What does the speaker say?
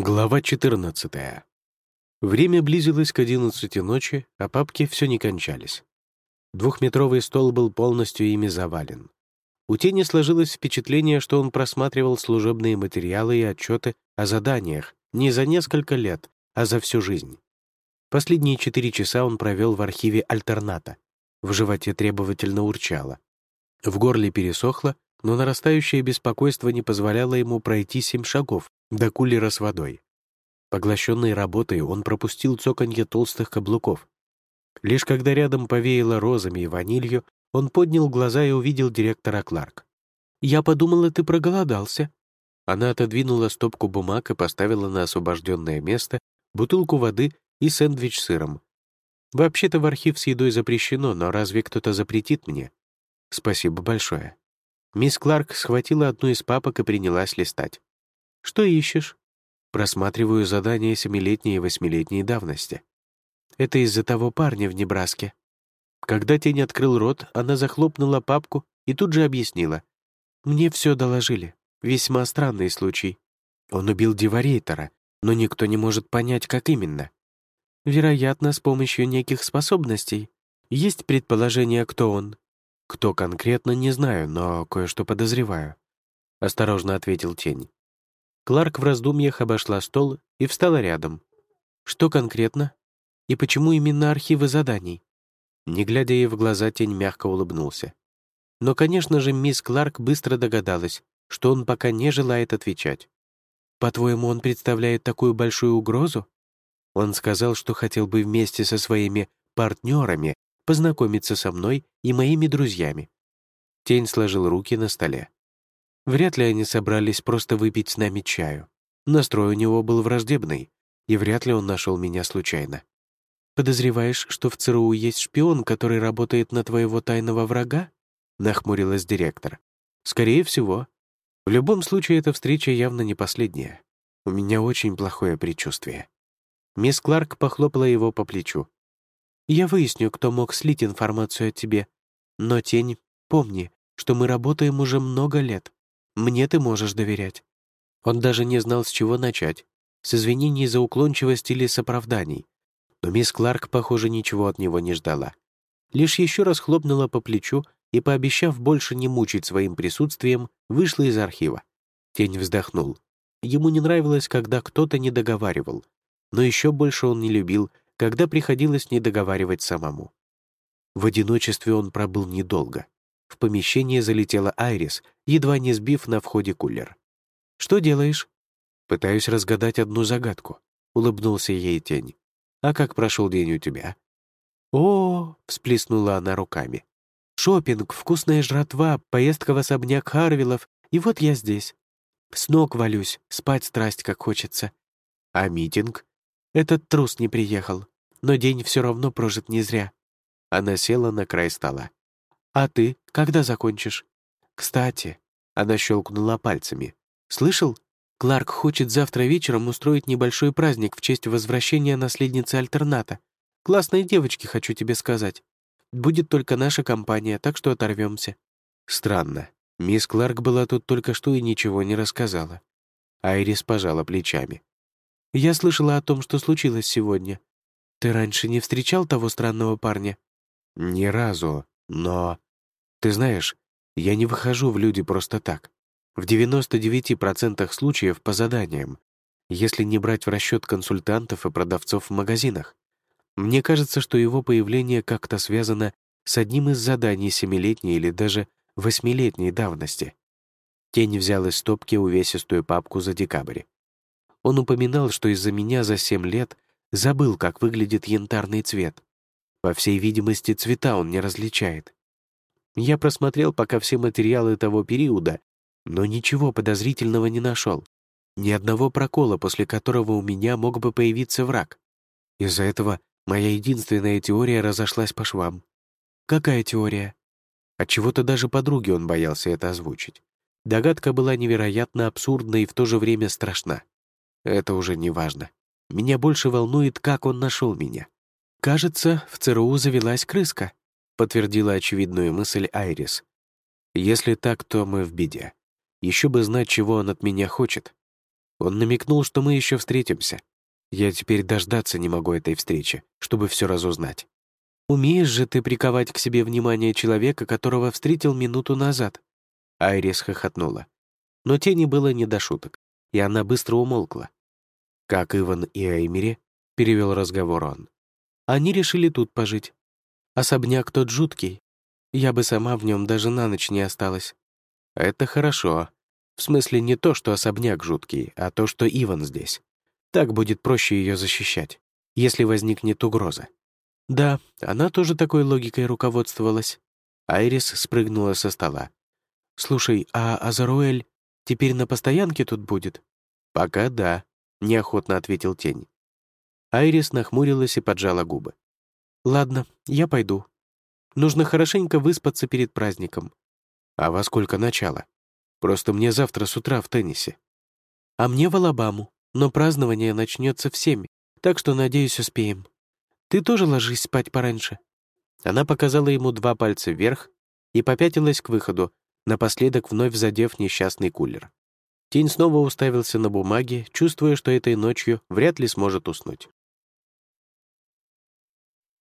Глава 14. Время близилось к 11 ночи, а папки все не кончались. Двухметровый стол был полностью ими завален. У Тени сложилось впечатление, что он просматривал служебные материалы и отчеты о заданиях не за несколько лет, а за всю жизнь. Последние четыре часа он провел в архиве «Альтерната». В животе требовательно урчало. В горле пересохло, но нарастающее беспокойство не позволяло ему пройти семь шагов, до кулера с водой. Поглощенный работой, он пропустил цоканье толстых каблуков. Лишь когда рядом повеяло розами и ванилью, он поднял глаза и увидел директора Кларк. «Я подумала, ты проголодался». Она отодвинула стопку бумаг и поставила на освобожденное место бутылку воды и сэндвич с сыром. «Вообще-то в архив с едой запрещено, но разве кто-то запретит мне?» «Спасибо большое». Мисс Кларк схватила одну из папок и принялась листать. Что ищешь? Просматриваю задания семилетней и восьмилетней давности. Это из-за того парня в Небраске. Когда тень открыл рот, она захлопнула папку и тут же объяснила. «Мне все доложили. Весьма странный случай. Он убил Деварейтора, но никто не может понять, как именно. Вероятно, с помощью неких способностей. Есть предположение, кто он? Кто конкретно, не знаю, но кое-что подозреваю», — осторожно ответил тень. Кларк в раздумьях обошла стол и встала рядом. Что конкретно? И почему именно архивы заданий? Не глядя ей в глаза, тень мягко улыбнулся. Но, конечно же, мисс Кларк быстро догадалась, что он пока не желает отвечать. «По-твоему, он представляет такую большую угрозу?» Он сказал, что хотел бы вместе со своими партнерами познакомиться со мной и моими друзьями. Тень сложил руки на столе. Вряд ли они собрались просто выпить с нами чаю. Настрой у него был враждебный, и вряд ли он нашел меня случайно. «Подозреваешь, что в ЦРУ есть шпион, который работает на твоего тайного врага?» — нахмурилась директор. «Скорее всего. В любом случае, эта встреча явно не последняя. У меня очень плохое предчувствие». Мисс Кларк похлопала его по плечу. «Я выясню, кто мог слить информацию о тебе. Но, Тень, помни, что мы работаем уже много лет. Мне ты можешь доверять». Он даже не знал, с чего начать. С извинений за уклончивость или с оправданий. Но мисс Кларк, похоже, ничего от него не ждала. Лишь еще раз хлопнула по плечу и, пообещав больше не мучить своим присутствием, вышла из архива. Тень вздохнул. Ему не нравилось, когда кто-то не договаривал, но еще больше он не любил, когда приходилось не договаривать самому. В одиночестве он пробыл недолго. В помещение залетела Айрис, едва не сбив на входе кулер. «Что делаешь?» «Пытаюсь разгадать одну загадку», — улыбнулся ей тень. «А как прошел день у тебя?» «О!» — всплеснула она руками. Шопинг, вкусная жратва, поездка в особняк Харвилов, и вот я здесь. С ног валюсь, спать страсть как хочется. А митинг? Этот трус не приехал, но день все равно прожит не зря». Она села на край стола. «А ты когда закончишь?» «Кстати», — она щелкнула пальцами. «Слышал? Кларк хочет завтра вечером устроить небольшой праздник в честь возвращения наследницы альтерната. Классные девочки, хочу тебе сказать. Будет только наша компания, так что оторвемся. Странно. Мисс Кларк была тут только что и ничего не рассказала. Айрис пожала плечами. «Я слышала о том, что случилось сегодня. Ты раньше не встречал того странного парня?» «Ни разу, но...» Ты знаешь, я не выхожу в люди просто так. В 99% случаев по заданиям, если не брать в расчет консультантов и продавцов в магазинах. Мне кажется, что его появление как-то связано с одним из заданий семилетней или даже восьмилетней давности. Тень взял из стопки увесистую папку за декабрь. Он упоминал, что из-за меня за семь лет забыл, как выглядит янтарный цвет. По всей видимости, цвета он не различает. Я просмотрел пока все материалы того периода, но ничего подозрительного не нашел. Ни одного прокола, после которого у меня мог бы появиться враг. Из-за этого моя единственная теория разошлась по швам. Какая теория? Отчего-то даже подруге он боялся это озвучить. Догадка была невероятно абсурдна и в то же время страшна. Это уже не важно. Меня больше волнует, как он нашел меня. Кажется, в ЦРУ завелась крыска подтвердила очевидную мысль Айрис. «Если так, то мы в беде. Еще бы знать, чего он от меня хочет». Он намекнул, что мы еще встретимся. Я теперь дождаться не могу этой встречи, чтобы все разузнать. Умеешь же ты приковать к себе внимание человека, которого встретил минуту назад?» Айрис хохотнула. Но тени было не до шуток, и она быстро умолкла. «Как Иван и Эймери?» — перевел разговор он. «Они решили тут пожить. Особняк тот жуткий. Я бы сама в нем даже на ночь не осталась». «Это хорошо. В смысле не то, что особняк жуткий, а то, что Иван здесь. Так будет проще ее защищать, если возникнет угроза». Да, она тоже такой логикой руководствовалась. Айрис спрыгнула со стола. «Слушай, а Азаруэль теперь на постоянке тут будет?» «Пока да», — неохотно ответил тень. Айрис нахмурилась и поджала губы. «Ладно, я пойду. Нужно хорошенько выспаться перед праздником». «А во сколько начало? Просто мне завтра с утра в теннисе». «А мне в Алабаму, но празднование начнется в семь, так что, надеюсь, успеем». Ты тоже ложись спать пораньше». Она показала ему два пальца вверх и попятилась к выходу, напоследок вновь задев несчастный кулер. Тень снова уставился на бумаге, чувствуя, что этой ночью вряд ли сможет уснуть.